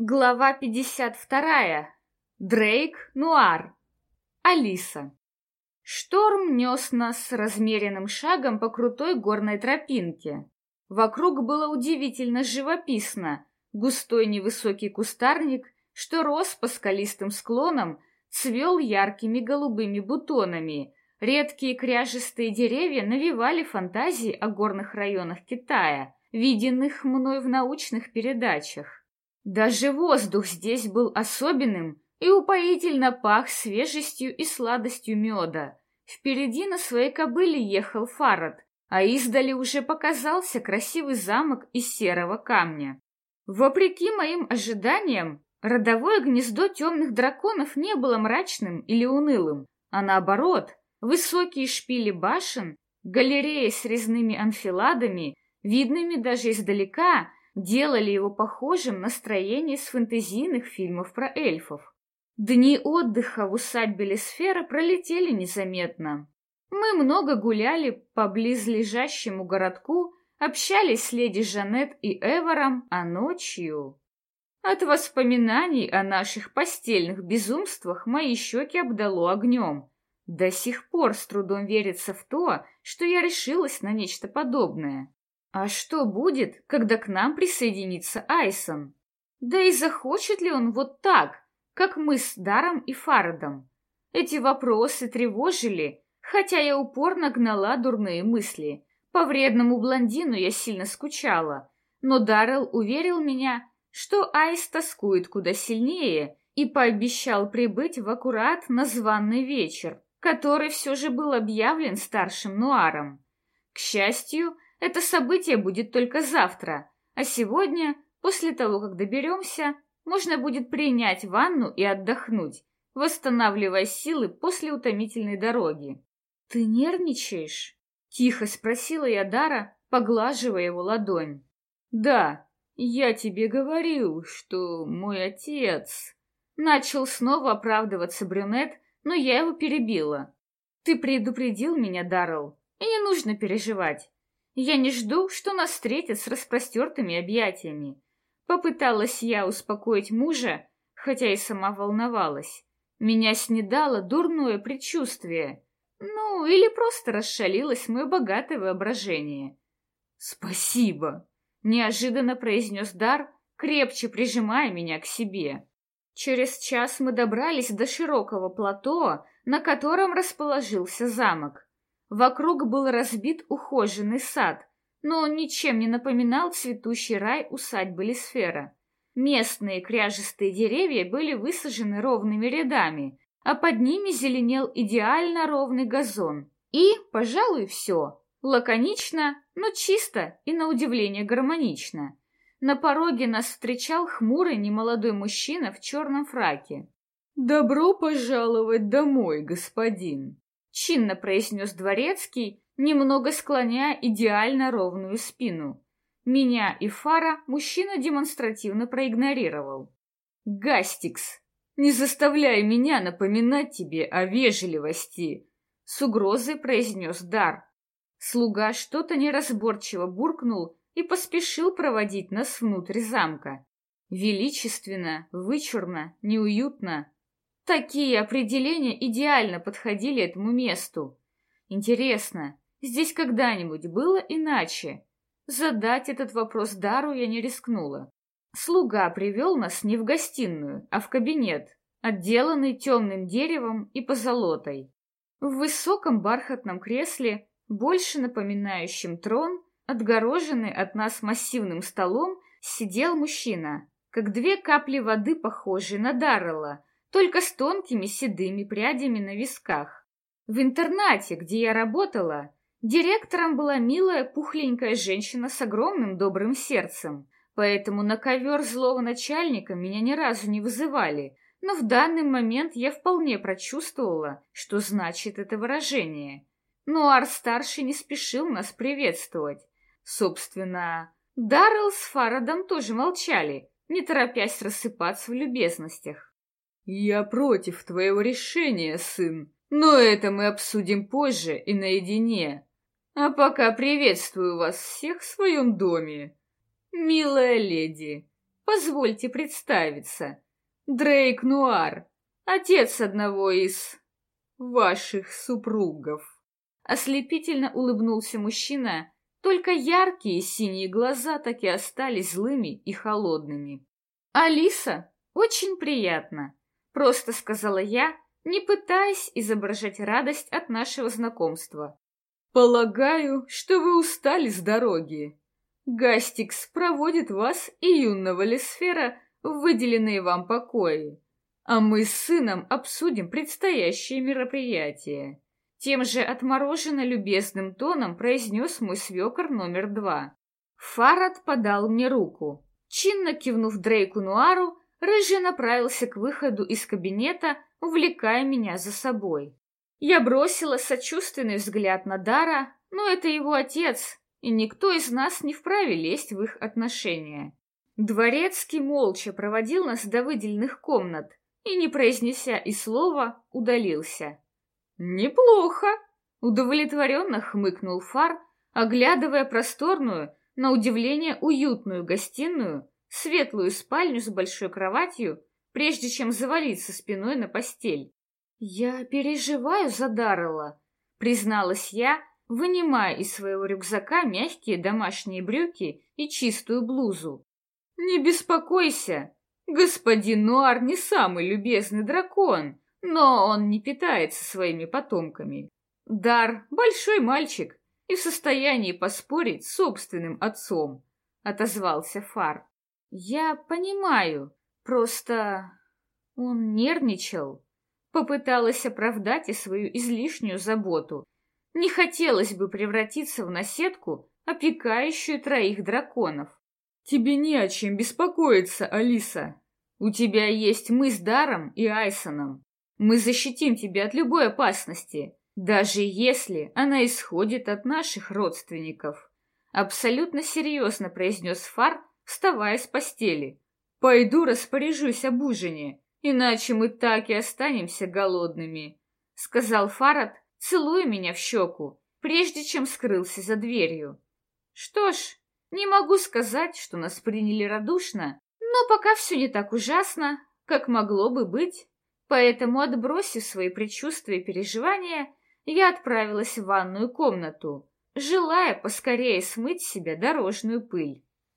Глава 52. Дрейк Нуар. Алиса. Шторм нес нас размеренным шагом по крутой горной тропинке. Вокруг было удивительно живописно. Густой невысокий кустарник, что рос по скалистым склонам, цвел яркими голубыми бутонами. Редкие кряжестые деревья навевали фантазии о горных районах Китая, виденных мной в научных передачах. Даже воздух здесь был особенным и упоительно пах свежестью и сладостью меда. Впереди на своей кобыле ехал Фарад, а издали уже показался красивый замок из серого камня. Вопреки моим ожиданиям, родовое гнездо темных драконов не было мрачным или унылым, а наоборот, высокие шпили башен, галереи с резными анфиладами, видными даже издалека, делали его похожим на строение из фэнтезийных фильмов про эльфов. Дни отдыха в усадьбе Лесфера пролетели незаметно. Мы много гуляли по близлежащему городку, общались с леди Жанет и Эвором, а ночью... От воспоминаний о наших постельных безумствах мои щеки обдало огнем. До сих пор с трудом верится в то, что я решилась на нечто подобное. А что будет, когда к нам присоединится Айсон? Да и захочет ли он вот так, как мы с Даром и Фарадом? Эти вопросы тревожили, хотя я упорно гнала дурные мысли. По вредному блондину я сильно скучала, но Даррелл уверил меня, что Айс тоскует куда сильнее и пообещал прибыть в аккурат на званный вечер, который все же был объявлен старшим Нуаром. К счастью, это событие будет только завтра, а сегодня, после того, как доберемся, можно будет принять ванну и отдохнуть, восстанавливая силы после утомительной дороги. «Ты нервничаешь?» — тихо спросила я Дара, поглаживая его ладонь. «Да, я тебе говорил, что мой отец...» Начал снова оправдываться брюнет, но я его перебила. «Ты предупредил меня, Даррелл, и не нужно переживать. Я не жду, что нас встретят с распростертыми объятиями. Попыталась я успокоить мужа, хотя и сама волновалась. Меня снедало дурное предчувствие. Ну, или просто расшалилось мое богатое воображение. «Спасибо!» — неожиданно произнес Дар, крепче прижимая меня к себе. Через час мы добрались до широкого плато, на котором расположился замок. Вокруг был разбит ухоженный сад, но он ничем не напоминал цветущий рай усадьбы Лисфера. Местные кряжестые деревья были высажены ровными рядами, а под ними зеленел идеально ровный газон. И, пожалуй, все. Лаконично, но чисто и, на удивление, гармонично. На пороге нас встречал хмурый немолодой мужчина в черном фраке. «Добро пожаловать домой, господин!» Чинно произнес дворецкий, немного склоняя идеально ровную спину. Меня и Фара мужчина демонстративно проигнорировал. «Гастикс, не заставляй меня напоминать тебе о вежливости!» С угрозой произнес Дар. Слуга что-то неразборчиво буркнул и поспешил проводить нас внутрь замка. Величественно, вычурно, неуютно. Такие определения идеально подходили этому месту. Интересно, здесь когда-нибудь было иначе? Задать этот вопрос Дару я не рискнула. Слуга привел нас не в гостиную, а в кабинет, отделанный темным деревом и позолотой. В высоком бархатном кресле, больше напоминающем трон, отгороженный от нас массивным столом, сидел мужчина, как две капли воды, похожие на Даррелла, только с тонкими седыми прядями на висках. В интернате, где я работала, директором была милая пухленькая женщина с огромным добрым сердцем, поэтому на ковер злого начальника меня ни разу не вызывали, но в данный момент я вполне прочувствовала, что значит это выражение. Но Ар-старший не спешил нас приветствовать. Собственно, Даррелл с Фарадом тоже молчали, не торопясь рассыпаться в любезностях. «Я против твоего решения, сын, но это мы обсудим позже и наедине. А пока приветствую вас всех в своем доме. Милая леди, позвольте представиться. Дрейк Нуар, отец одного из ваших супругов. Ослепительно улыбнулся мужчина, только яркие синие глаза так и остались злыми и холодными. «Алиса, очень приятно», — просто сказала я, не пытаясь изображать радость от нашего знакомства. «Полагаю, что вы устали с дороги. Гастикс проводит вас и юного Лесфера в выделенные вам покои, а мы с сыном обсудим предстоящее мероприятие». Тем же отмороженно любезным тоном произнес мой свекор номер два. Фарад подал мне руку. Чинно кивнув Дрейку Нуару, Рыжий направился к выходу из кабинета, увлекая меня за собой. Я бросила сочувственный взгляд на Дара, но это его отец, и никто из нас не вправе лезть в их отношения. Дворецкий молча проводил нас до выделенных комнат и, не произнеся и слова, удалился. «Неплохо!» — удовлетворенно хмыкнул Фар, оглядывая просторную, на удивление уютную гостиную, светлую спальню с большой кроватью, прежде чем завалиться спиной на постель. «Я переживаю за Даррелла», — призналась я, вынимая из своего рюкзака мягкие домашние брюки и чистую блузу. «Не беспокойся, господин Нуар не самый любезный дракон, но он не питается своими потомками. Дар — большой мальчик и в состоянии поспорить с собственным отцом, — отозвался Фар. Я понимаю, просто он нервничал. Попыталась оправдать и свою излишнюю заботу. Не хотелось бы превратиться в наседку, опекающую троих драконов. Тебе не о чем беспокоиться, Алиса. У тебя есть мы с Даром и Айсоном. Мы защитим тебя от любой опасности, даже если она исходит от наших родственников. Абсолютно серьезно произнес Фар, вставая с постели. Пойду распоряжусь об ужине, иначе мы так и останемся голодными, сказал Фарад, целуя меня в щеку, прежде чем скрылся за дверью. Что ж, не могу сказать, что нас приняли радушно, но пока все не так ужасно, как могло бы быть. Поэтому, отбросив свои предчувствия и переживания, я отправилась в ванную комнату, желая поскорее смыть с себя дорожную пыль.